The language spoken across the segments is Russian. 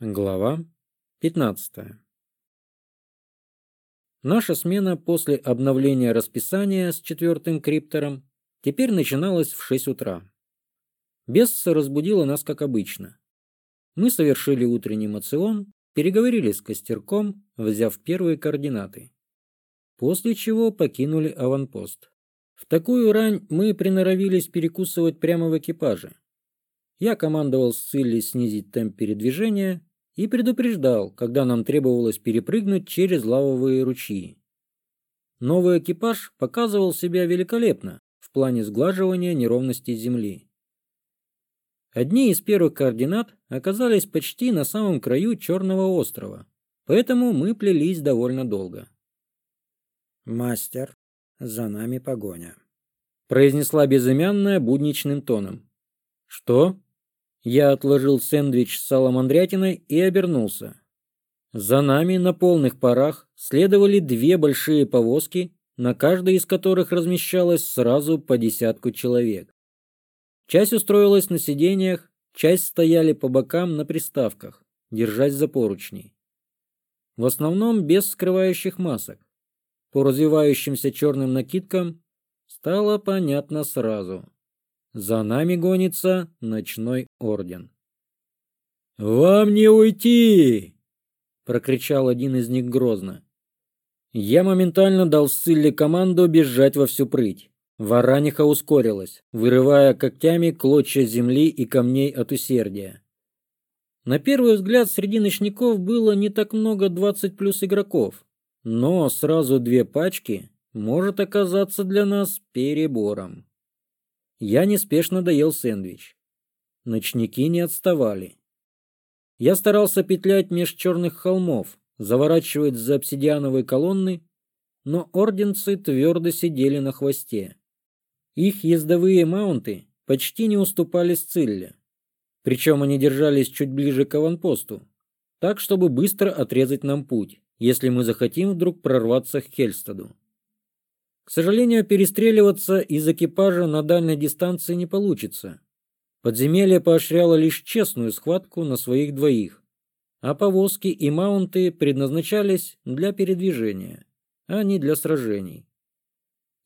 Глава 15. Наша смена после обновления расписания с четвертым криптором теперь начиналась в 6 утра. Бесса разбудила нас как обычно. Мы совершили утренний мацион, переговорили с костерком, взяв первые координаты. После чего покинули аванпост. В такую рань мы приноровились перекусывать прямо в экипаже – я командовал с целью снизить темп передвижения и предупреждал, когда нам требовалось перепрыгнуть через лавовые ручьи. Новый экипаж показывал себя великолепно в плане сглаживания неровностей земли. Одни из первых координат оказались почти на самом краю Черного острова, поэтому мы плелись довольно долго. «Мастер, за нами погоня», — произнесла безымянная будничным тоном. «Что?» Я отложил сэндвич с саламандрятиной и обернулся. За нами на полных парах следовали две большие повозки, на каждой из которых размещалось сразу по десятку человек. Часть устроилась на сиденьях, часть стояли по бокам на приставках, держась за поручни. В основном без скрывающих масок. По развивающимся черным накидкам стало понятно сразу – за нами гонится ночной орден. «Вам не уйти!» — прокричал один из них грозно. Я моментально дал Сцилле команду бежать во всю прыть. Вараниха ускорилась, вырывая когтями клочья земли и камней от усердия. На первый взгляд среди ночников было не так много 20 плюс игроков, но сразу две пачки может оказаться для нас перебором. Я неспешно доел сэндвич. Ночники не отставали. Я старался петлять меж черных холмов, заворачивать за обсидиановой колонны, но орденцы твердо сидели на хвосте. Их ездовые маунты почти не уступали Сцилле. Причем они держались чуть ближе к аванпосту, так, чтобы быстро отрезать нам путь, если мы захотим вдруг прорваться к Хельстаду. К сожалению, перестреливаться из экипажа на дальней дистанции не получится. Подземелье поощряло лишь честную схватку на своих двоих, а повозки и маунты предназначались для передвижения, а не для сражений.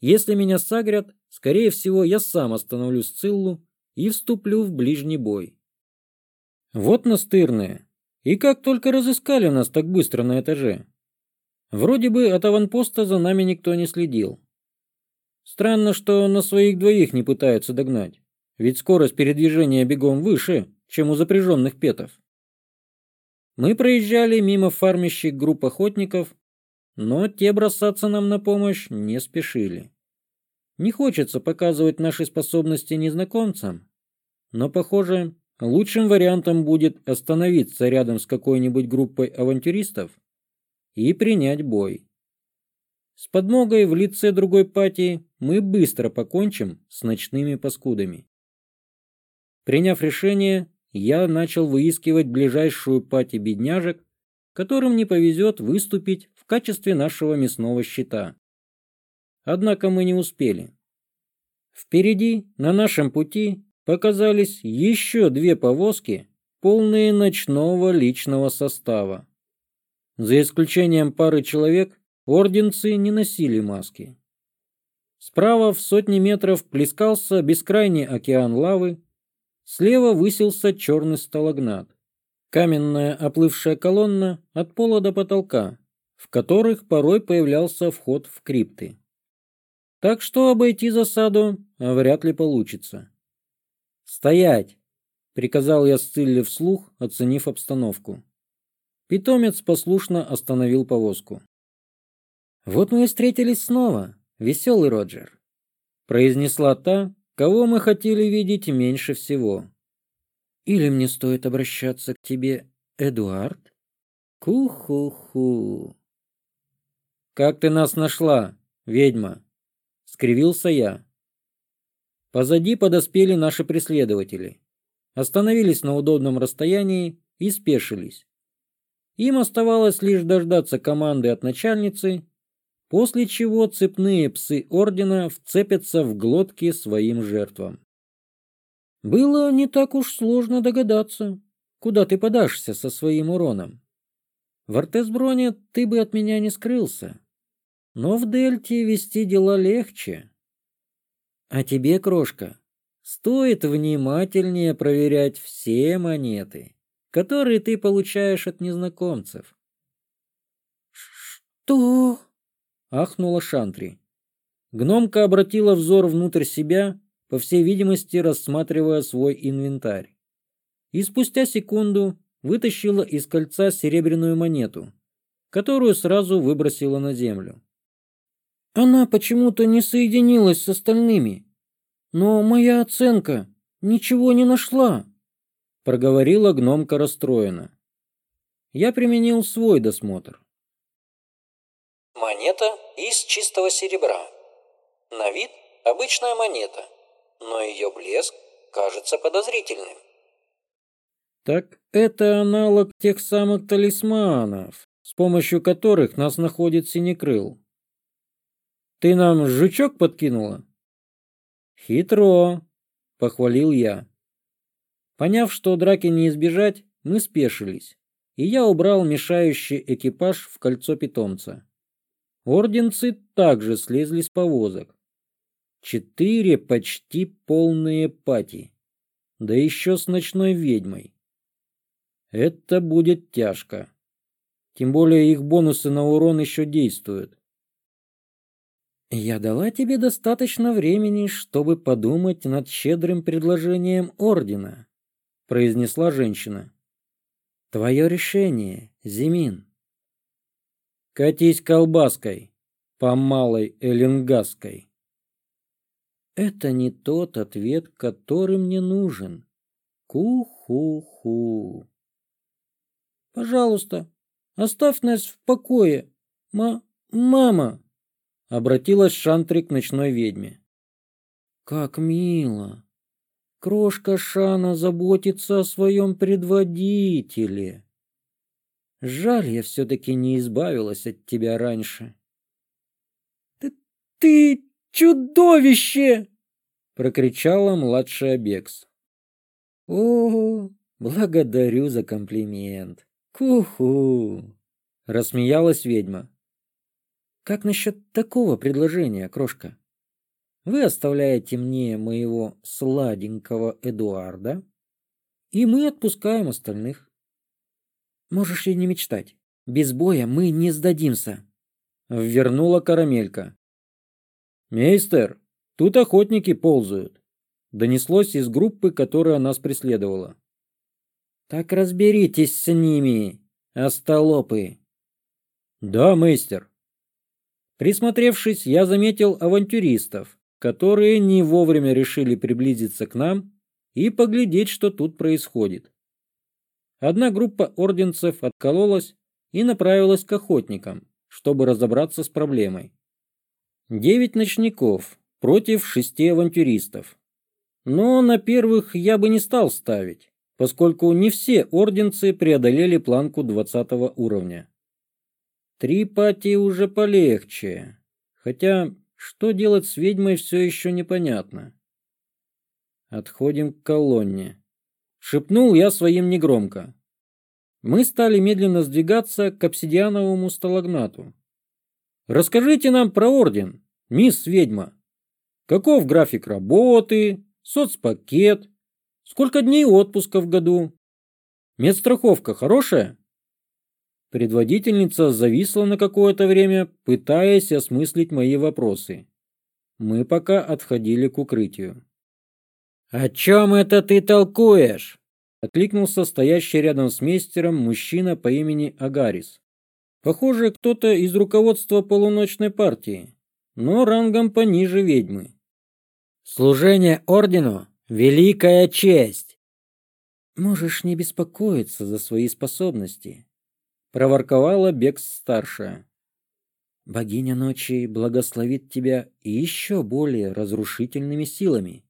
Если меня сагрят, скорее всего, я сам остановлюсь циллу и вступлю в ближний бой. Вот настырные. И как только разыскали нас так быстро на этаже. Вроде бы от аванпоста за нами никто не следил. Странно, что на своих двоих не пытаются догнать, ведь скорость передвижения бегом выше, чем у запряженных петов. Мы проезжали мимо фармящих групп охотников, но те бросаться нам на помощь не спешили. Не хочется показывать наши способности незнакомцам, но, похоже, лучшим вариантом будет остановиться рядом с какой-нибудь группой авантюристов и принять бой. С подмогой в лице другой пати мы быстро покончим с ночными паскудами. Приняв решение, я начал выискивать ближайшую пати бедняжек, которым не повезет выступить в качестве нашего мясного щита. Однако мы не успели. Впереди, на нашем пути, показались еще две повозки, полные ночного личного состава. За исключением пары человек, Орденцы не носили маски. Справа в сотни метров плескался бескрайний океан лавы, слева высился черный сталагнат. Каменная оплывшая колонна от пола до потолка, в которых порой появлялся вход в крипты. Так что обойти засаду вряд ли получится. «Стоять!» — приказал я Сцилле вслух, оценив обстановку. Питомец послушно остановил повозку. «Вот мы и встретились снова, веселый Роджер», — произнесла та, кого мы хотели видеть меньше всего. «Или мне стоит обращаться к тебе, Эдуард?» «Ку-ху-ху». «Как ты нас нашла, ведьма?» — скривился я. Позади подоспели наши преследователи. Остановились на удобном расстоянии и спешились. Им оставалось лишь дождаться команды от начальницы после чего цепные псы ордена вцепятся в глотки своим жертвам. Было не так уж сложно догадаться, куда ты подашься со своим уроном. В Артесброне ты бы от меня не скрылся, но в Дельте вести дела легче. А тебе, крошка, стоит внимательнее проверять все монеты, которые ты получаешь от незнакомцев. Что? ахнула Шантри. Гномка обратила взор внутрь себя, по всей видимости рассматривая свой инвентарь. И спустя секунду вытащила из кольца серебряную монету, которую сразу выбросила на землю. Она почему-то не соединилась с остальными, но моя оценка ничего не нашла, проговорила гномка расстроенно. Я применил свой досмотр. Монета из чистого серебра. На вид обычная монета, но ее блеск кажется подозрительным. Так это аналог тех самых талисманов, с помощью которых нас находит Синекрыл. Ты нам жучок подкинула? Хитро, похвалил я. Поняв, что драки не избежать, мы спешились, и я убрал мешающий экипаж в кольцо питомца. Орденцы также слезли с повозок. Четыре почти полные пати. Да еще с ночной ведьмой. Это будет тяжко. Тем более их бонусы на урон еще действуют. Я дала тебе достаточно времени, чтобы подумать над щедрым предложением Ордена, произнесла женщина. Твое решение, Зимин катись колбаской, по малой эллингаской. Это не тот ответ, который мне нужен. Ку-ху-ху. Пожалуйста, оставь нас в покое, ма мама, обратилась Шантри к ночной ведьме. Как мило. Крошка Шана заботится о своем предводителе. Жаль, я все-таки не избавилась от тебя раньше. «Ты, ты чудовище!» — прокричала младшая Бекс. «О, благодарю за комплимент. Куху! — рассмеялась ведьма. «Как насчет такого предложения, крошка? Вы оставляете мне моего сладенького Эдуарда, и мы отпускаем остальных. Можешь ли не мечтать. Без боя мы не сдадимся. Ввернула карамелька. Мейстер, тут охотники ползают. Донеслось из группы, которая нас преследовала. Так разберитесь с ними, остолопы. Да, мейстер. Присмотревшись, я заметил авантюристов, которые не вовремя решили приблизиться к нам и поглядеть, что тут происходит. Одна группа орденцев откололась и направилась к охотникам, чтобы разобраться с проблемой. Девять ночников против шести авантюристов. Но на первых я бы не стал ставить, поскольку не все орденцы преодолели планку 20 уровня. Три пати уже полегче, хотя что делать с ведьмой все еще непонятно. Отходим к колонне. Шепнул я своим негромко. Мы стали медленно сдвигаться к обсидиановому сталагнату. «Расскажите нам про орден, мисс ведьма. Каков график работы, соцпакет, сколько дней отпуска в году? Медстраховка хорошая?» Предводительница зависла на какое-то время, пытаясь осмыслить мои вопросы. Мы пока отходили к укрытию. «О чем это ты толкуешь?» Откликнулся стоящий рядом с мистером мужчина по имени Агарис. Похоже, кто-то из руководства полуночной партии, но рангом пониже ведьмы. «Служение ордену — великая честь!» «Можешь не беспокоиться за свои способности», — проворковала Бекс-старшая. «Богиня ночи благословит тебя еще более разрушительными силами».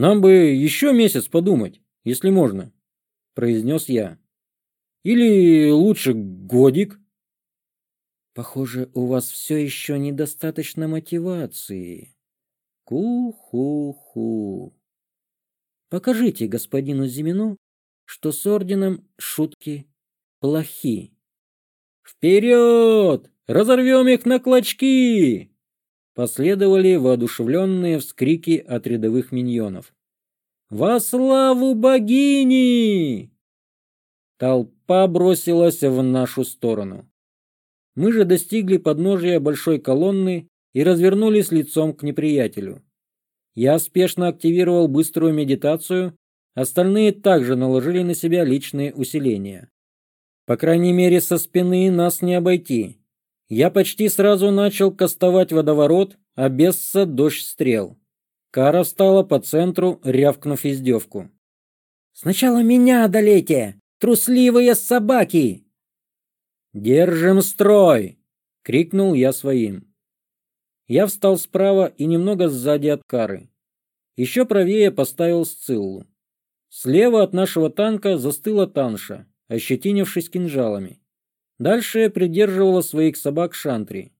Нам бы еще месяц подумать, если можно, произнес я. Или лучше годик. Похоже, у вас все еще недостаточно мотивации. Ку-ху-ху. Покажите господину Зимину, что с орденом шутки плохи. Вперед! Разорвем их на клочки! последовали воодушевленные вскрики от рядовых миньонов. «Во славу богини!» Толпа бросилась в нашу сторону. Мы же достигли подножия большой колонны и развернулись лицом к неприятелю. Я спешно активировал быструю медитацию, остальные также наложили на себя личные усиления. По крайней мере, со спины нас не обойти, я почти сразу начал кастовать водоворот, а бесса дождь стрел. Кара встала по центру, рявкнув издевку. «Сначала меня одолейте! Трусливые собаки!» «Держим строй!» — крикнул я своим. Я встал справа и немного сзади от Кары. Еще правее поставил Сциллу. Слева от нашего танка застыла танша, ощетинившись кинжалами. Дальше придерживала своих собак Шантри.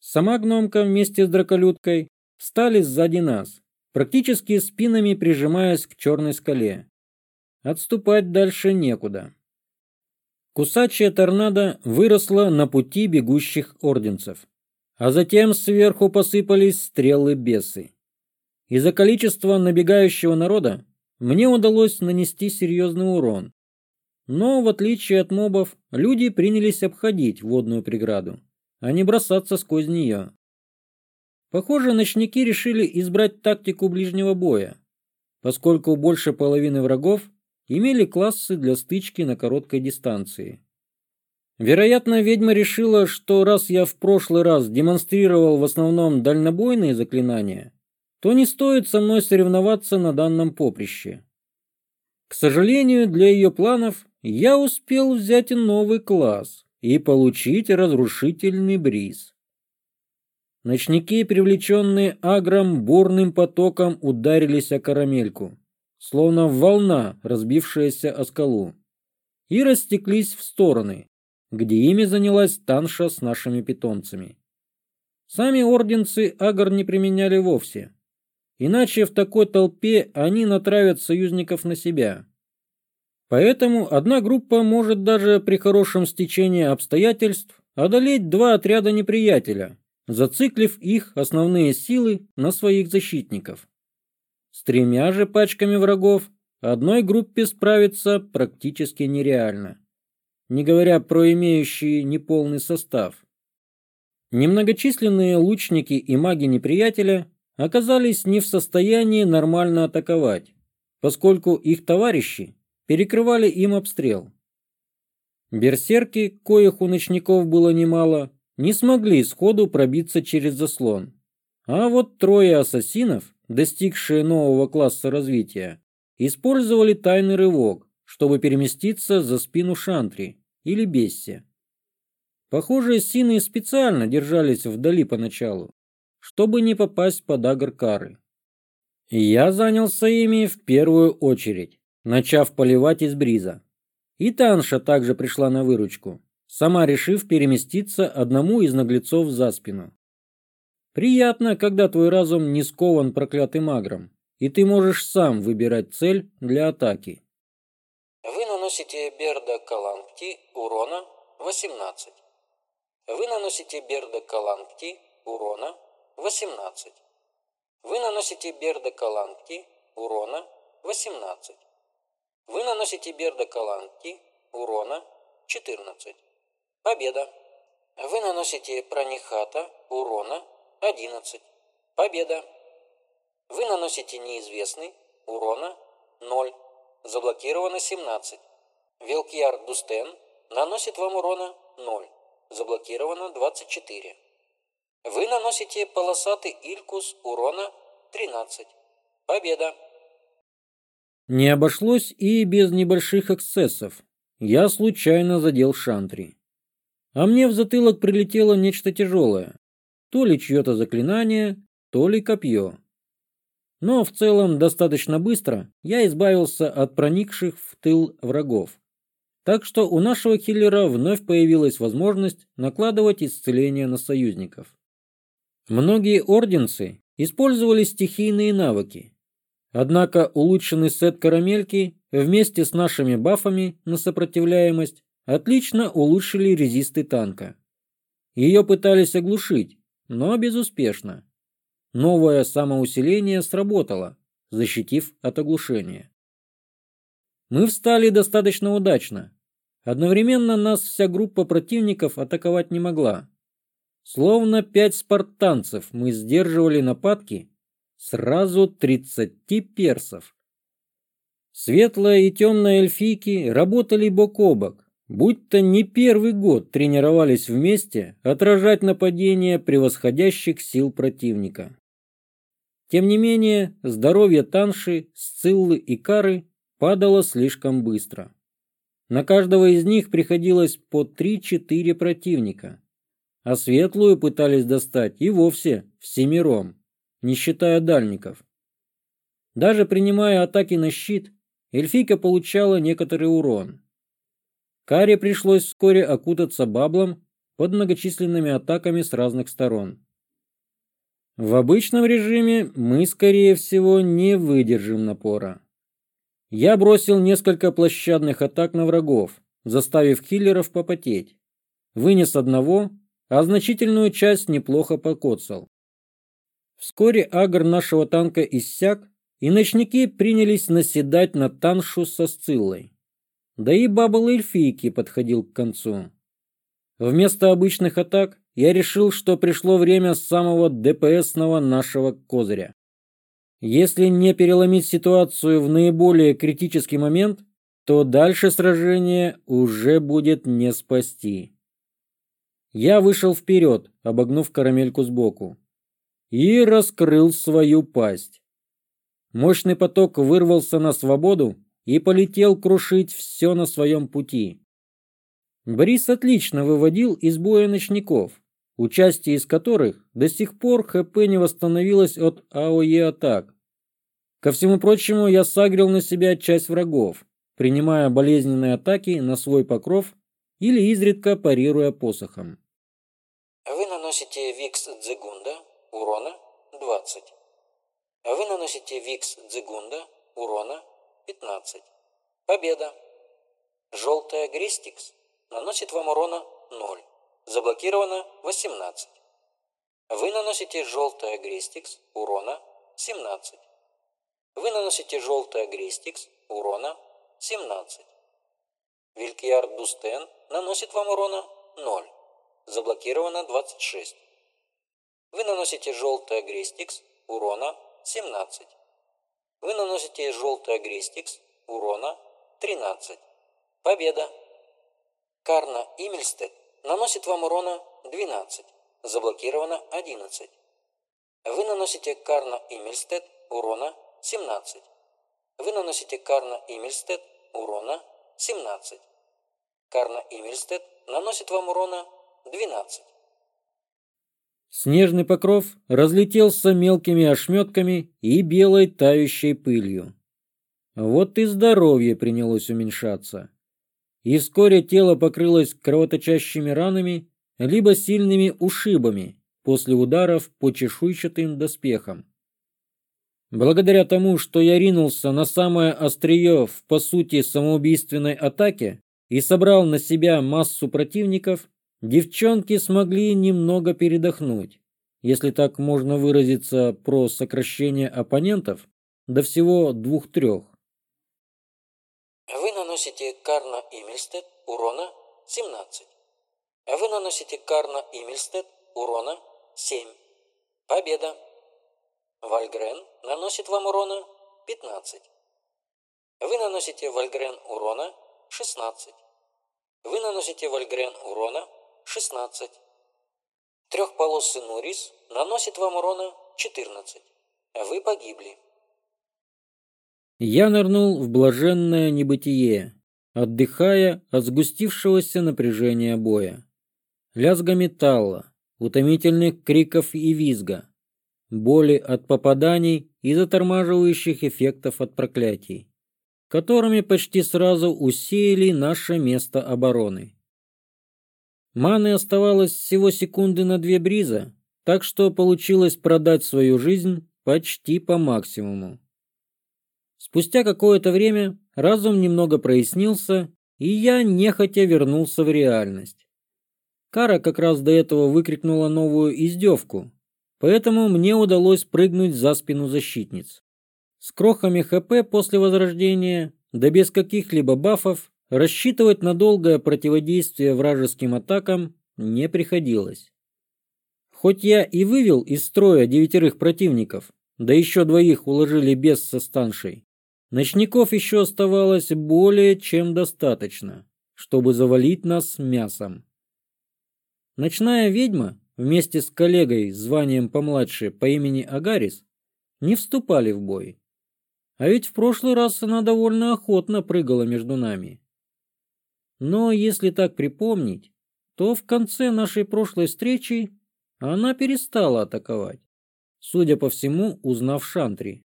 Сама гномка вместе с драколюткой встали сзади нас, практически спинами прижимаясь к черной скале. Отступать дальше некуда. Кусачая торнадо выросла на пути бегущих орденцев, а затем сверху посыпались стрелы бесы. Из-за количества набегающего народа мне удалось нанести серьезный урон, но, в отличие от мобов, люди принялись обходить водную преграду, а не бросаться сквозь нее. Похоже, ночники решили избрать тактику ближнего боя, поскольку больше половины врагов имели классы для стычки на короткой дистанции. Вероятно, ведьма решила, что раз я в прошлый раз демонстрировал в основном дальнобойные заклинания, то не стоит со мной соревноваться на данном поприще. К сожалению, для ее планов я успел взять новый класс и получить разрушительный бриз. Ночники, привлеченные агром, бурным потоком ударились о карамельку, словно волна, разбившаяся о скалу, и растеклись в стороны, где ими занялась Танша с нашими питомцами. Сами орденцы агр не применяли вовсе – Иначе в такой толпе они натравят союзников на себя. Поэтому одна группа может даже при хорошем стечении обстоятельств одолеть два отряда неприятеля, зациклив их основные силы на своих защитников. С тремя же пачками врагов одной группе справиться практически нереально, не говоря про имеющий неполный состав. Немногочисленные лучники и маги неприятеля оказались не в состоянии нормально атаковать, поскольку их товарищи перекрывали им обстрел. Берсерки, коих у ночников было немало, не смогли сходу пробиться через заслон. А вот трое ассасинов, достигшие нового класса развития, использовали тайный рывок, чтобы переместиться за спину Шантри или Бесси. Похоже, сины специально держались вдали поначалу, чтобы не попасть под агркары. Я занялся ими в первую очередь, начав поливать из бриза. И Танша также пришла на выручку, сама решив переместиться одному из наглецов за спину. Приятно, когда твой разум не скован проклятым агром, и ты можешь сам выбирать цель для атаки. Вы наносите Берда Каланпти урона 18. Вы наносите Берда Каланпти урона 18. 18. Вы наносите бердоколанки урона 18. Вы наносите бердоколанки урона 14. Победа. Вы наносите пронихата урона 11. Победа. Вы наносите неизвестный урона 0. Заблокировано 17. Велкиар Дустен наносит вам урона 0. Заблокировано 24. Вы наносите полосатый Илькус урона 13. Победа! Не обошлось и без небольших эксцессов. Я случайно задел шантри. А мне в затылок прилетело нечто тяжелое. То ли чье-то заклинание, то ли копье. Но в целом достаточно быстро я избавился от проникших в тыл врагов. Так что у нашего киллера вновь появилась возможность накладывать исцеление на союзников. Многие орденцы использовали стихийные навыки. Однако улучшенный сет карамельки вместе с нашими бафами на сопротивляемость отлично улучшили резисты танка. Ее пытались оглушить, но безуспешно. Новое самоусиление сработало, защитив от оглушения. Мы встали достаточно удачно. Одновременно нас вся группа противников атаковать не могла. Словно пять спартанцев мы сдерживали нападки сразу тридцати персов. Светлая и темная эльфийки работали бок о бок, будто не первый год тренировались вместе отражать нападения превосходящих сил противника. Тем не менее, здоровье Танши, Сциллы и Кары падало слишком быстро. На каждого из них приходилось по 3-4 противника – а светлую пытались достать и вовсе всемиром, не считая дальников. Даже принимая атаки на щит, эльфийка получала некоторый урон. Каре пришлось вскоре окутаться баблом под многочисленными атаками с разных сторон. В обычном режиме мы, скорее всего, не выдержим напора. Я бросил несколько площадных атак на врагов, заставив киллеров попотеть. Вынес одного, а значительную часть неплохо покоцал. Вскоре агр нашего танка иссяк, и ночники принялись наседать на таншу со сциллой. Да и бабл эльфийки подходил к концу. Вместо обычных атак я решил, что пришло время самого ДПСного нашего козыря. Если не переломить ситуацию в наиболее критический момент, то дальше сражение уже будет не спасти. Я вышел вперед, обогнув карамельку сбоку, и раскрыл свою пасть. Мощный поток вырвался на свободу и полетел крушить все на своем пути. Борис отлично выводил из боя ночников, участие из которых до сих пор ХП не восстановилось от АОЕ атак. Ко всему прочему, я сагрил на себя часть врагов, принимая болезненные атаки на свой покров или изредка парируя посохом наносите викс Дзегунда урона 20. А вы наносите викс Дзегунда урона 15. Победа! Желтая Гристикс наносит вам урона 0. Заблокировано 18. Вы наносите желтая Гристикс урона 17. Вы наносите желтая Гристикс урона 17. Вилькиард Дустен наносит вам урона 0. Заблокировано 26. Вы наносите желтый агрестикс урона 17. Вы наносите желтый агрестикс урона 13. Победа! Карна Имельстед наносит вам урона 12. Заблокировано 11. Вы наносите Карна Имельстед урона 17. Вы наносите Карна Имельстед урона 17. Карна Имельстед наносит вам урона 12. Снежный покров разлетелся мелкими ошметками и белой тающей пылью. Вот и здоровье принялось уменьшаться. И вскоре тело покрылось кровоточащими ранами, либо сильными ушибами после ударов по чешуйчатым доспехам. Благодаря тому, что я ринулся на самое острие в, по сути, самоубийственной атаке и собрал на себя массу противников, Девчонки смогли немного передохнуть, если так можно выразиться про сокращение оппонентов, до всего двух-трех. Вы наносите Карна Имельстед урона 17. Вы наносите Карна Имельстед урона 7. Победа. Вальгрен наносит вам урона 15. Вы наносите Вальгрен урона 16. Вы наносите Вальгрен урона 15. 16. Трехполосый Норис наносит вам урона 14. Вы погибли. Я нырнул в блаженное небытие, отдыхая от сгустившегося напряжения боя. Лязга металла, утомительных криков и визга, боли от попаданий и затормаживающих эффектов от проклятий, которыми почти сразу усеяли наше место обороны. Маны оставалось всего секунды на две бриза, так что получилось продать свою жизнь почти по максимуму. Спустя какое-то время разум немного прояснился, и я нехотя вернулся в реальность. Кара как раз до этого выкрикнула новую издевку, поэтому мне удалось прыгнуть за спину защитниц. С крохами ХП после возрождения, да без каких-либо бафов, Расчитывать на долгое противодействие вражеским атакам не приходилось. Хоть я и вывел из строя девятерых противников, да еще двоих уложили без со станшей, ночников еще оставалось более чем достаточно, чтобы завалить нас мясом. Ночная ведьма вместе с коллегой званием помладше по имени Агарис не вступали в бой. А ведь в прошлый раз она довольно охотно прыгала между нами. Но если так припомнить, то в конце нашей прошлой встречи она перестала атаковать, судя по всему, узнав Шантри.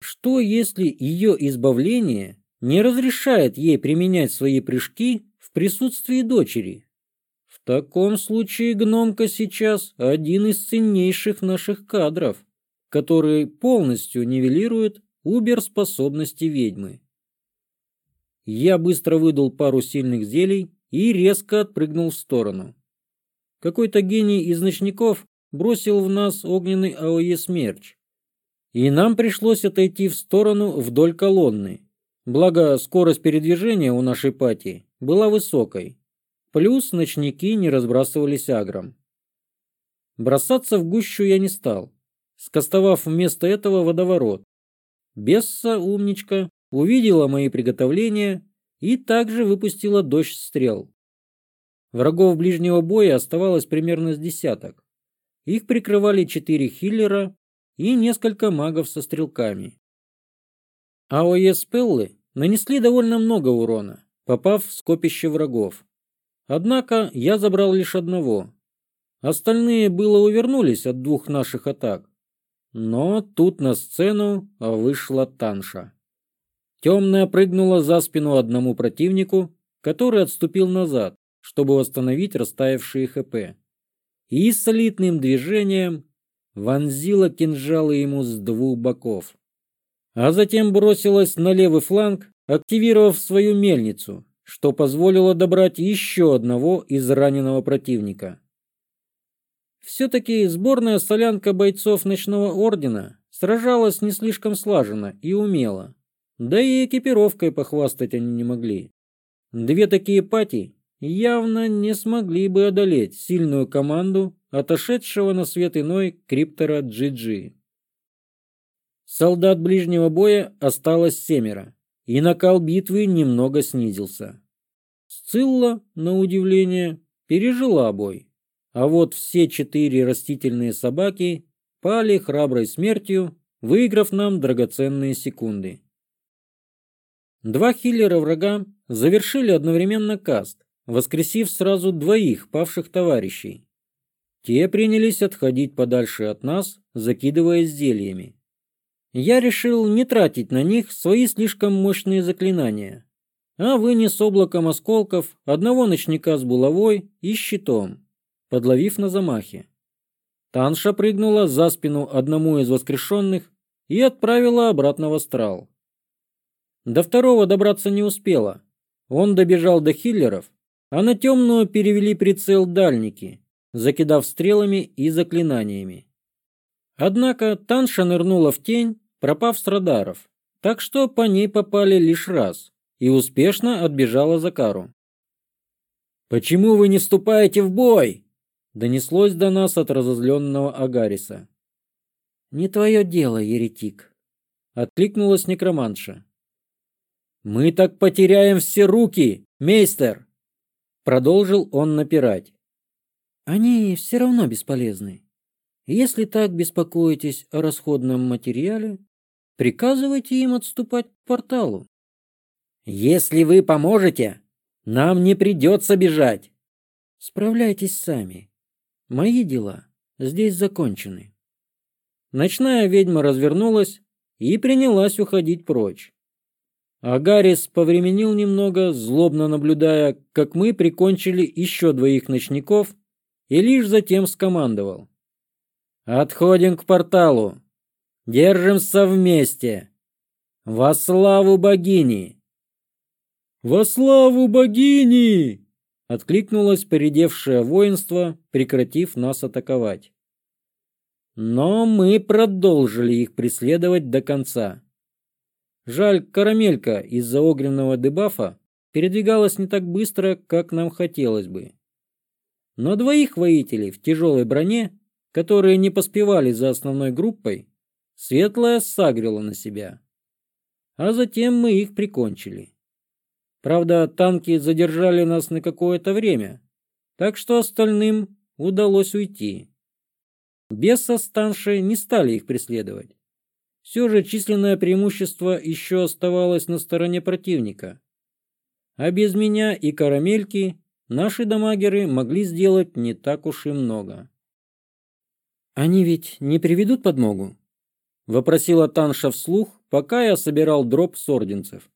Что, если ее избавление не разрешает ей применять свои прыжки в присутствии дочери? В таком случае гномка сейчас один из ценнейших наших кадров, который полностью нивелирует убер-способности ведьмы. Я быстро выдал пару сильных зелий и резко отпрыгнул в сторону. Какой-то гений из ночников бросил в нас огненный АОЕ смерч. И нам пришлось отойти в сторону вдоль колонны. Благо, скорость передвижения у нашей пати была высокой. Плюс ночники не разбрасывались агром. Бросаться в гущу я не стал, скостовав вместо этого водоворот. Бесса, умничка, увидела мои приготовления и также выпустила дождь стрел. Врагов ближнего боя оставалось примерно с десяток. Их прикрывали четыре хиллера и несколько магов со стрелками. АОЕ Спеллы нанесли довольно много урона, попав в скопище врагов. Однако я забрал лишь одного. Остальные было увернулись от двух наших атак. Но тут на сцену вышла Танша. Темная прыгнула за спину одному противнику, который отступил назад, чтобы восстановить растаявшие ХП. И солидным движением вонзила кинжалы ему с двух боков. А затем бросилась на левый фланг, активировав свою мельницу, что позволило добрать еще одного из раненого противника. Все-таки сборная солянка бойцов ночного ордена сражалась не слишком слаженно и умело. Да и экипировкой похвастать они не могли. Две такие пати явно не смогли бы одолеть сильную команду отошедшего на свет иной криптора Джиджи. Солдат ближнего боя осталось семеро, и накал битвы немного снизился. Сцилла, на удивление, пережила бой, а вот все четыре растительные собаки пали храброй смертью, выиграв нам драгоценные секунды. Два киллера врага завершили одновременно каст, воскресив сразу двоих павших товарищей. Те принялись отходить подальше от нас, закидывая зельями. Я решил не тратить на них свои слишком мощные заклинания, а вынес облаком осколков одного ночника с булавой и щитом, подловив на замахе. Танша прыгнула за спину одному из воскрешенных и отправила обратно в астрал. До второго добраться не успела. Он добежал до хиллеров, а на темную перевели прицел дальники, закидав стрелами и заклинаниями. Однако Танша нырнула в тень, пропав с радаров, так что по ней попали лишь раз и успешно отбежала за кару. «Почему вы не вступаете в бой?» – донеслось до нас от разозленного Агариса. «Не твое дело, еретик», – откликнулась некроманша. «Мы так потеряем все руки, мейстер!» Продолжил он напирать. «Они все равно бесполезны. Если так беспокоитесь о расходном материале, приказывайте им отступать к порталу». «Если вы поможете, нам не придется бежать!» «Справляйтесь сами. Мои дела здесь закончены». Ночная ведьма развернулась и принялась уходить прочь. А Гаррис повременил немного, злобно наблюдая, как мы прикончили еще двоих ночников, и лишь затем скомандовал. «Отходим к порталу. Держимся вместе. Во славу богини!» «Во славу богини!» — откликнулось передевшее воинство, прекратив нас атаковать. Но мы продолжили их преследовать до конца. Жаль, карамелька из-за огненного дебафа передвигалась не так быстро, как нам хотелось бы. Но двоих воителей в тяжелой броне, которые не поспевали за основной группой, светлая сагрила на себя. А затем мы их прикончили. Правда, танки задержали нас на какое-то время, так что остальным удалось уйти. Бесса с Танши не стали их преследовать все же численное преимущество еще оставалось на стороне противника. А без меня и карамельки наши дамагеры могли сделать не так уж и много. «Они ведь не приведут подмогу?» — вопросила Танша вслух, пока я собирал дроп с орденцев.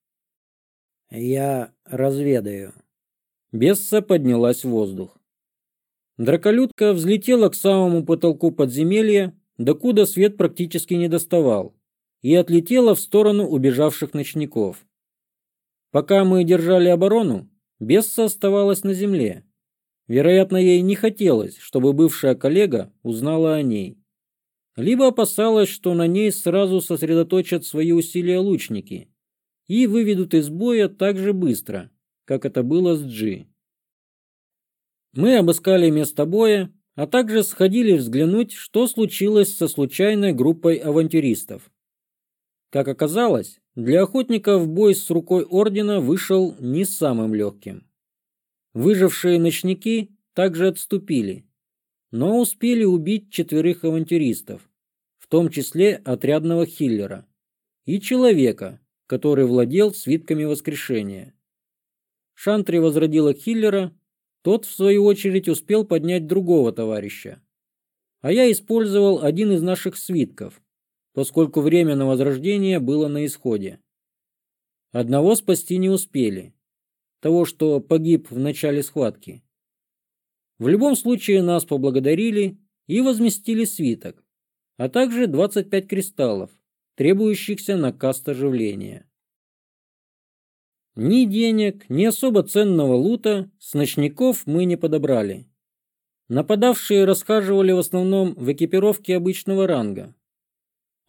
«Я разведаю». Бесса поднялась в воздух. Драколютка взлетела к самому потолку подземелья, докуда свет практически не доставал и отлетела в сторону убежавших ночников. Пока мы держали оборону, Бесса оставалась на земле. Вероятно, ей не хотелось, чтобы бывшая коллега узнала о ней. Либо опасалась, что на ней сразу сосредоточат свои усилия лучники и выведут из боя так же быстро, как это было с Джи. Мы обыскали место боя, а также сходили взглянуть, что случилось со случайной группой авантюристов. Как оказалось, для охотников бой с рукой ордена вышел не самым легким. Выжившие ночники также отступили, но успели убить четверых авантюристов, в том числе отрядного хиллера, и человека, который владел свитками воскрешения. Шантри возродила хиллера, тот, в свою очередь, успел поднять другого товарища. А я использовал один из наших свитков, поскольку время на возрождение было на исходе. Одного спасти не успели, того, что погиб в начале схватки. В любом случае нас поблагодарили и возместили свиток, а также 25 кристаллов, требующихся на каст оживления. Ни денег, ни особо ценного лута с ночников мы не подобрали. Нападавшие расхаживали в основном в экипировке обычного ранга,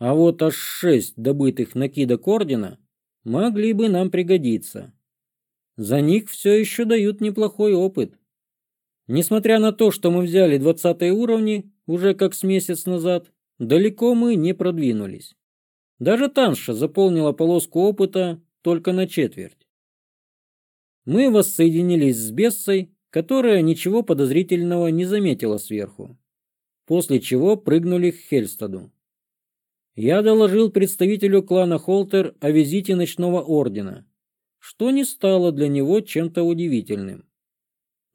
а вот аж шесть добытых накидок ордена могли бы нам пригодиться. За них все еще дают неплохой опыт. Несмотря на то, что мы взяли 20 уровни, уже как с месяц назад, далеко мы не продвинулись. Даже Танша заполнила полоску опыта только на четверть. Мы воссоединились с Бессой, которая ничего подозрительного не заметила сверху, после чего прыгнули к Хельстаду. Я доложил представителю клана Холтер о визите ночного ордена, что не стало для него чем-то удивительным.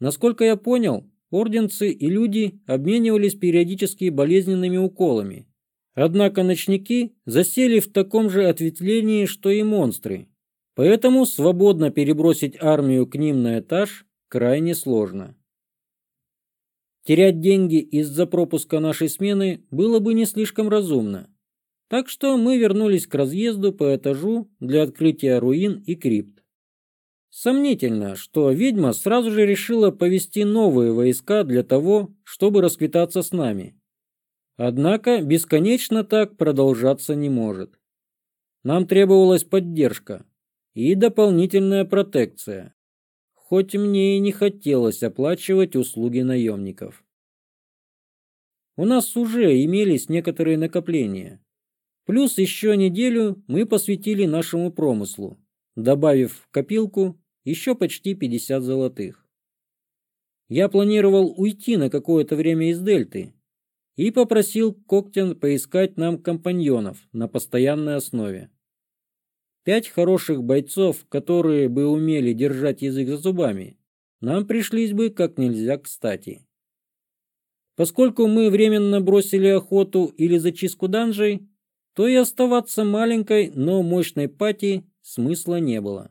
Насколько я понял, орденцы и люди обменивались периодически болезненными уколами. Однако ночники засели в таком же ответвлении, что и монстры, поэтому свободно перебросить армию к ним на этаж крайне сложно. Терять деньги из-за пропуска нашей смены было бы не слишком разумно. Так что мы вернулись к разъезду по этажу для открытия руин и крипт. Сомнительно, что ведьма сразу же решила повести новые войска для того, чтобы расквитаться с нами. Однако бесконечно так продолжаться не может. Нам требовалась поддержка и дополнительная протекция, хоть мне и не хотелось оплачивать услуги наемников. У нас уже имелись некоторые накопления, Плюс еще неделю мы посвятили нашему промыслу, добавив в копилку еще почти 50 золотых. Я планировал уйти на какое-то время из Дельты и попросил Коктен поискать нам компаньонов на постоянной основе. Пять хороших бойцов, которые бы умели держать язык за зубами, нам пришлись бы как нельзя кстати. Поскольку мы временно бросили охоту или зачистку данжей, то и оставаться маленькой, но мощной пати смысла не было.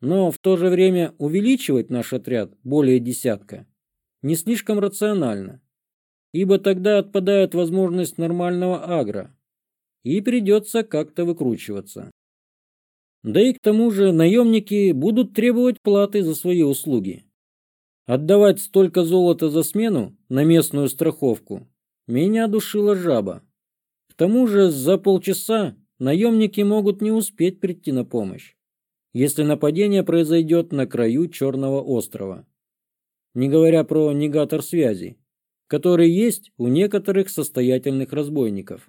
Но в то же время увеличивать наш отряд более десятка не слишком рационально, ибо тогда отпадает возможность нормального агро, и придется как-то выкручиваться. Да и к тому же наемники будут требовать платы за свои услуги. Отдавать столько золота за смену на местную страховку меня душила жаба. К тому же за полчаса наемники могут не успеть прийти на помощь, если нападение произойдет на краю Черного острова. Не говоря про негатор связи, который есть у некоторых состоятельных разбойников.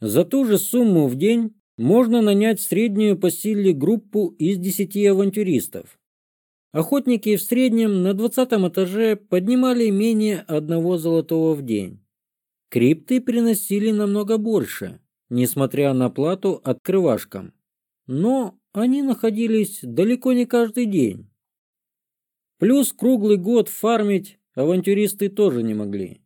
За ту же сумму в день можно нанять среднюю по силе группу из 10 авантюристов. Охотники в среднем на 20 этаже поднимали менее одного золотого в день. Крипты приносили намного больше, несмотря на плату открывашкам. Но они находились далеко не каждый день. Плюс круглый год фармить авантюристы тоже не могли.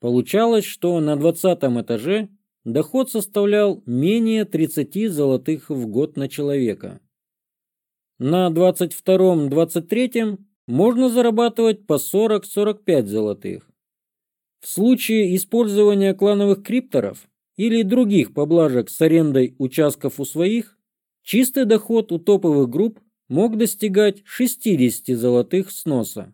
Получалось, что на 20 этаже доход составлял менее 30 золотых в год на человека. На 22-23 можно зарабатывать по 40-45 золотых в случае использования клановых крипторов или других поблажек с арендой участков у своих, чистый доход у топовых групп мог достигать 60 золотых сноса.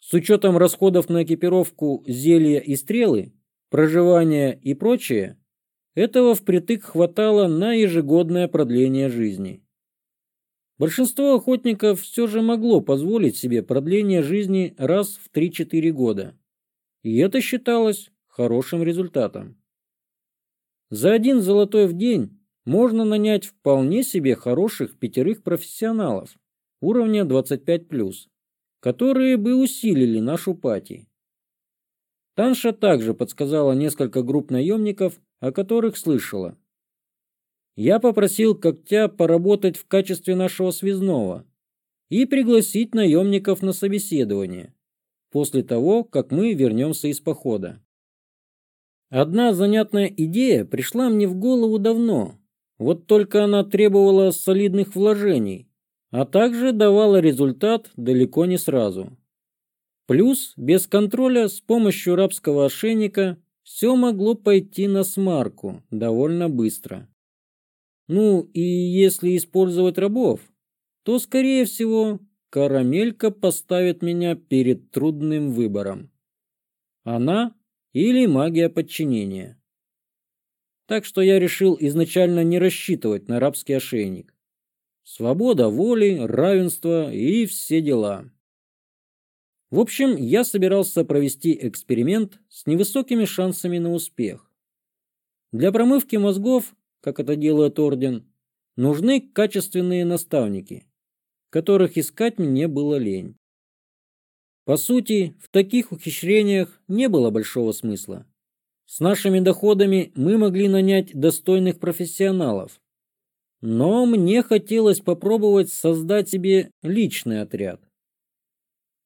С учетом расходов на экипировку, зелья и стрелы, проживание и прочее, этого впритык хватало на ежегодное продление жизни. Большинство охотников все же могло позволить себе продление жизни раз в 3-4 года. И это считалось хорошим результатом. За один золотой в день можно нанять вполне себе хороших пятерых профессионалов уровня 25+, которые бы усилили нашу пати. Танша также подсказала несколько групп наемников, о которых слышала. Я попросил Когтя поработать в качестве нашего связного и пригласить наемников на собеседование после того, как мы вернемся из похода. Одна занятная идея пришла мне в голову давно, вот только она требовала солидных вложений, а также давала результат далеко не сразу. Плюс, без контроля с помощью рабского ошейника все могло пойти на смарку довольно быстро. Ну и если использовать рабов, то, скорее всего, Карамелька поставит меня перед трудным выбором. Она или магия подчинения. Так что я решил изначально не рассчитывать на рабский ошейник. Свобода воли, равенство и все дела. В общем, я собирался провести эксперимент с невысокими шансами на успех. Для промывки мозгов, как это делает Орден, нужны качественные наставники – которых искать мне было лень. По сути, в таких ухищрениях не было большого смысла. С нашими доходами мы могли нанять достойных профессионалов. Но мне хотелось попробовать создать себе личный отряд.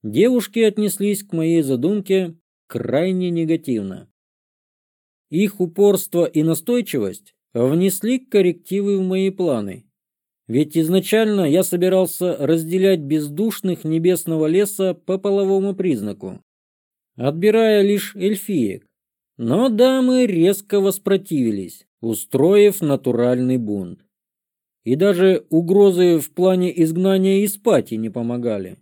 Девушки отнеслись к моей задумке крайне негативно. Их упорство и настойчивость внесли коррективы в мои планы, ведь изначально я собирался разделять бездушных небесного леса по половому признаку, отбирая лишь эльфиек. Но дамы резко воспротивились, устроив натуральный бунт. И даже угрозы в плане изгнания из пати не помогали.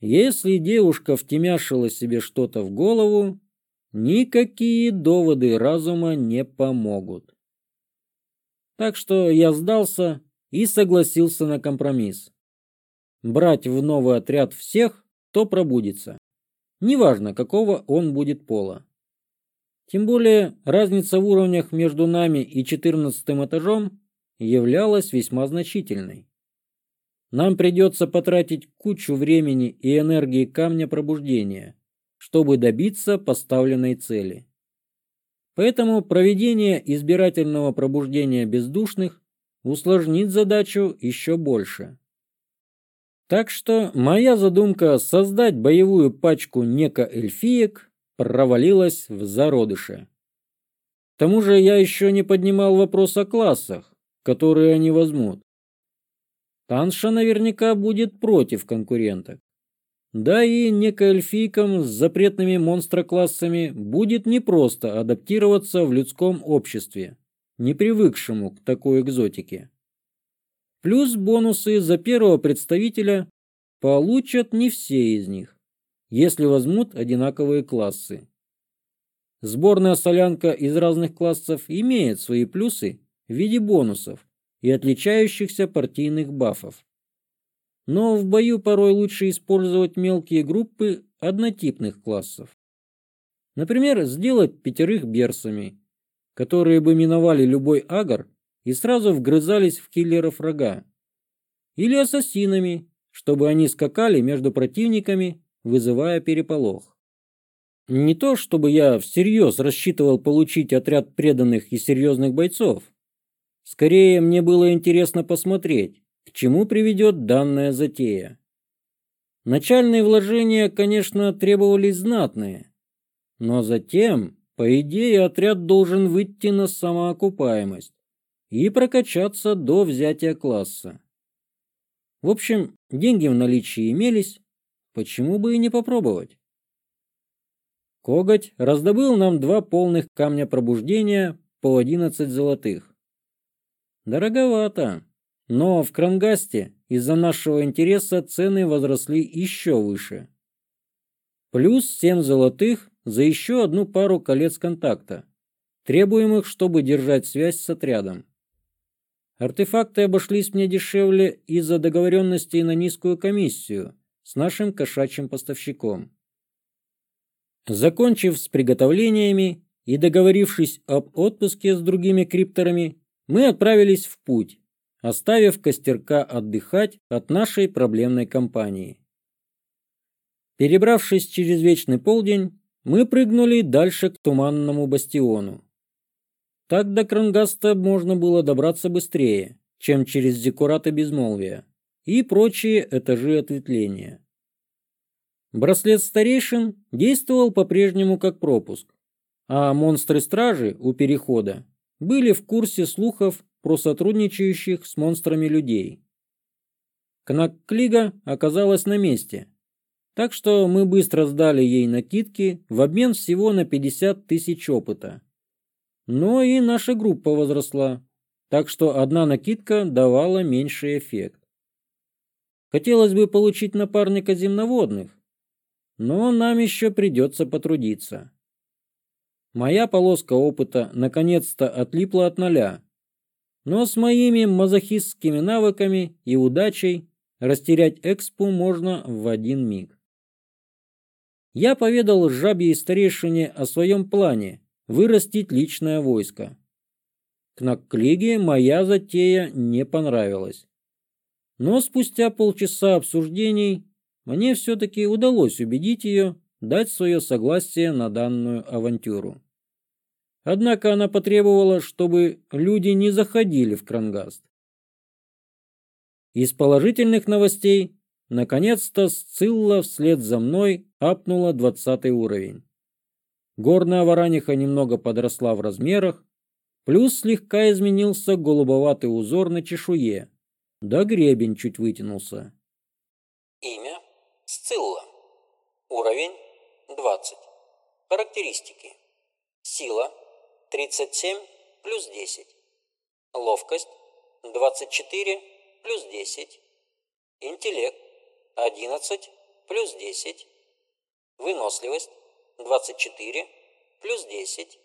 Если девушка втемяшила себе что-то в голову, никакие доводы разума не помогут. Так что я сдался и согласился на компромисс. Брать в новый отряд всех, кто пробудится. Неважно, какого он будет пола. Тем более, разница в уровнях между нами и 14 этажом являлась весьма значительной. Нам придется потратить кучу времени и энергии камня пробуждения, чтобы добиться поставленной цели. Поэтому проведение избирательного пробуждения бездушных усложнит задачу еще больше. Так что моя задумка создать боевую пачку неко-эльфиек провалилась в зародыше. К тому же я еще не поднимал вопрос о классах, которые они возьмут. Танша наверняка будет против конкуренток. Да и некоэльфийкам с запретными монстроклассами будет непросто адаптироваться в людском обществе не привыкшему к такой экзотике. Плюс бонусы за первого представителя получат не все из них, если возьмут одинаковые классы. Сборная солянка из разных классов имеет свои плюсы в виде бонусов и отличающихся партийных бафов. Но в бою порой лучше использовать мелкие группы однотипных классов. Например, сделать пятерых берсами – которые бы миновали любой агр и сразу вгрызались в киллеров врага. Или ассасинами, чтобы они скакали между противниками, вызывая переполох. Не то, чтобы я всерьез рассчитывал получить отряд преданных и серьезных бойцов. Скорее, мне было интересно посмотреть, к чему приведет данная затея. Начальные вложения, конечно, требовались знатные, но затем по идее, отряд должен выйти на самоокупаемость и прокачаться до взятия класса. В общем, деньги в наличии имелись, почему бы и не попробовать? Коготь раздобыл нам два полных камня пробуждения по 11 золотых. Дороговато, но в Крангасте из-за нашего интереса цены возросли еще выше. Плюс 7 золотых за еще одну пару колец контакта. Требуем их, чтобы держать связь с отрядом. Артефакты обошлись мне дешевле из-за договоренностей на низкую комиссию с нашим кошачьим поставщиком. Закончив с приготовлениями и договорившись об отпуске с другими крипторами, мы отправились в путь, оставив Костерка отдыхать от нашей проблемной компании. Перебравшись через вечный полдень, мы прыгнули дальше к туманному бастиону. Так до Крангаста можно было добраться быстрее, чем через декураты безмолвия и прочие этажи ответвления. Браслет старейшин действовал по-прежнему как пропуск, а монстры-стражи у перехода были в курсе слухов про сотрудничающих с монстрами людей. Кнак-клига оказалась на месте – так что мы быстро сдали ей накидки в обмен всего на 50 тысяч опыта. Но и наша группа возросла, так что одна накидка давала меньший эффект. Хотелось бы получить напарника земноводных, но нам еще придется потрудиться. Моя полоска опыта наконец-то отлипла от ноля, но с моими мазохистскими навыками и удачей растерять экспу можно в один миг. Я поведал жабе и старейшине о своем плане вырастить личное войско. К Кнаклиге моя затея не понравилась. Но спустя полчаса обсуждений мне все-таки удалось убедить ее дать свое согласие на данную авантюру. Однако она потребовала, чтобы люди не заходили в Крангаст. Из положительных новостей Наконец-то Сцилла вслед за мной апнула двадцатый уровень. Горная вараниха немного подросла в размерах, плюс слегка изменился голубоватый узор на чешуе, да гребень чуть вытянулся. Имя – Сцилла. Уровень – 20. Характеристики. Сила – 37 плюс 10. Ловкость – 24 плюс 10. Интеллект 11 плюс 10, выносливость 24 плюс 10.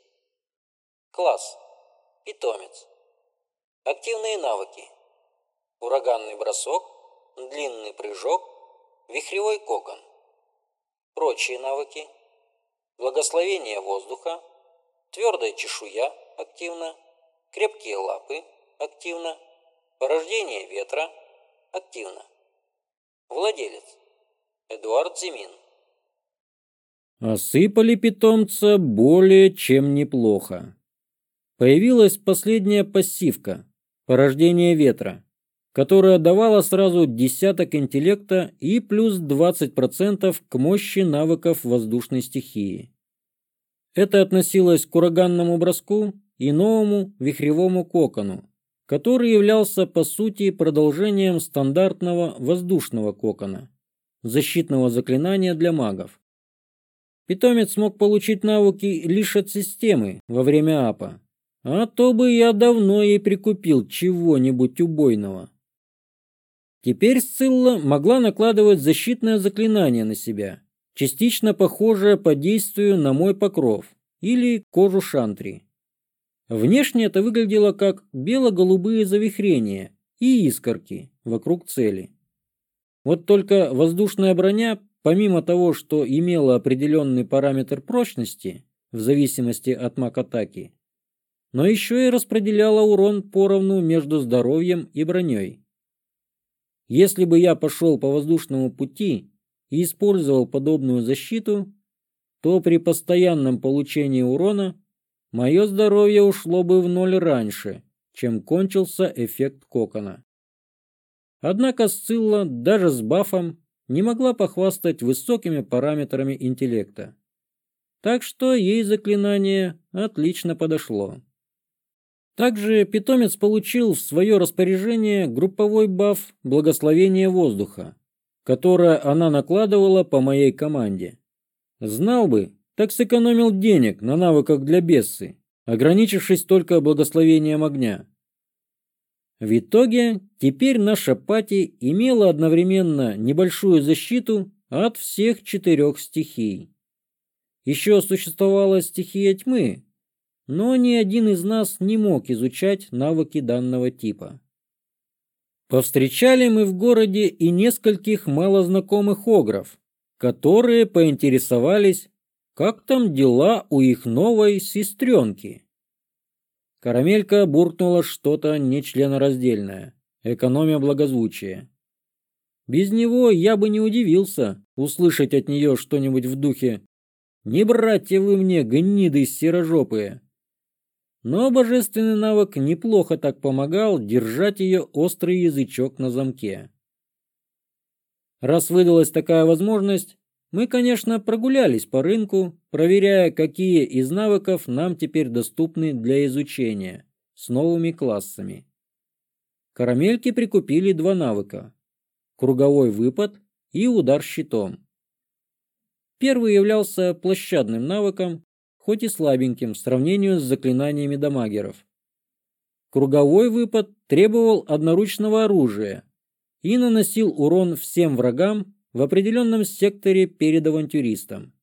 Класс. Питомец. Активные навыки. Ураганный бросок, длинный прыжок, вихревой кокон. Прочие навыки. Благословение воздуха, твердая чешуя, активно, крепкие лапы, активно, порождение ветра, активно. Владелец. Эдуард Зимин. А Осыпали питомца более чем неплохо. Появилась последняя пассивка – порождение ветра, которая давала сразу десяток интеллекта и плюс 20% к мощи навыков воздушной стихии. Это относилось к ураганному броску и новому вихревому кокону, который являлся по сути продолжением стандартного воздушного кокона, защитного заклинания для магов. Питомец мог получить навыки лишь от системы во время апа, а то бы я давно ей прикупил чего-нибудь убойного. Теперь Сцилла могла накладывать защитное заклинание на себя, частично похожее по действию на мой покров или кожу шантри. Внешне это выглядело как бело-голубые завихрения и искорки вокруг цели. Вот только воздушная броня, помимо того, что имела определенный параметр прочности, в зависимости от маг-атаки, но еще и распределяла урон поровну между здоровьем и броней. Если бы я пошел по воздушному пути и использовал подобную защиту, то при постоянном получении урона Мое здоровье ушло бы в ноль раньше, чем кончился эффект кокона. Однако Сцилла даже с бафом не могла похвастать высокими параметрами интеллекта. Так что ей заклинание отлично подошло. Также питомец получил в свое распоряжение групповой баф «Благословение воздуха», которое она накладывала по моей команде. Знал бы, так сэкономил денег на навыках для бесы, ограничившись только благословением огня. В итоге, теперь наша пати имела одновременно небольшую защиту от всех четырех стихий. Еще существовала стихия тьмы, но ни один из нас не мог изучать навыки данного типа. Повстречали мы в городе и нескольких малознакомых огров, которые поинтересовались, как там дела у их новой сестренки. Карамелька буркнула что-то нечленораздельное, экономия благозвучия. Без него я бы не удивился услышать от нее что-нибудь в духе «Не братья вы мне, гниды серожопые!» Но божественный навык неплохо так помогал держать ее острый язычок на замке. Раз выдалась такая возможность, мы, конечно, прогулялись по рынку, проверяя, какие из навыков нам теперь доступны для изучения с новыми классами. Карамельки прикупили два навыка – круговой выпад и удар щитом. Первый являлся площадным навыком, хоть и слабеньким в сравнении с заклинаниями дамагеров. Круговой выпад требовал одноручного оружия и наносил урон всем врагам в определенном секторе перед авантюристом.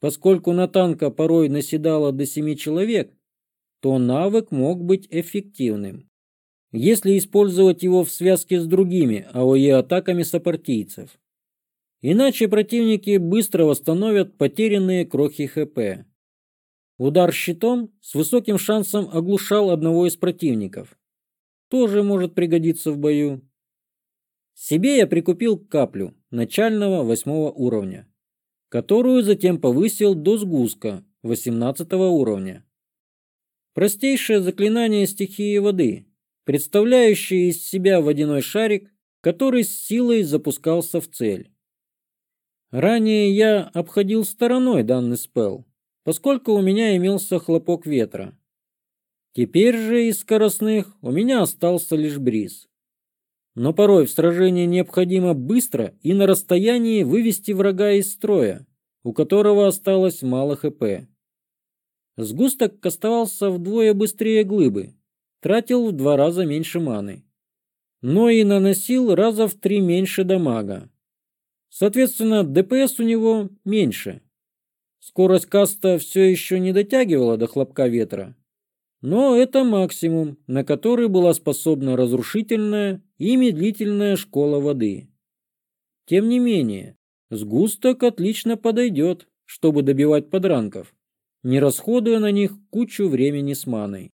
Поскольку на танка порой наседало до семи человек, то навык мог быть эффективным, если использовать его в связке с другими АОЕ-атаками сопартийцев. Иначе противники быстро восстановят потерянные крохи ХП. Удар щитом с высоким шансом оглушал одного из противников. Тоже может пригодиться в бою. Себе я прикупил каплю начального восьмого уровня, которую затем повысил до сгустка 18 уровня. Простейшее заклинание стихии воды, представляющее из себя водяной шарик, который с силой запускался в цель. Ранее я обходил стороной данный спел, поскольку у меня имелся хлопок ветра. Теперь же из скоростных у меня остался лишь бриз – но порой в сражении необходимо быстро и на расстоянии вывести врага из строя, у которого осталось мало ХП. Сгусток оставался вдвое быстрее глыбы, тратил в два раза меньше маны, но и наносил раза в три меньше дамага. Соответственно, ДПС у него меньше. Скорость каста все еще не дотягивала до хлопка ветра, но это максимум, на который была способна разрушительная и медлительная школа воды. Тем не менее, сгусток отлично подойдет, чтобы добивать подранков, не расходуя на них кучу времени с маной.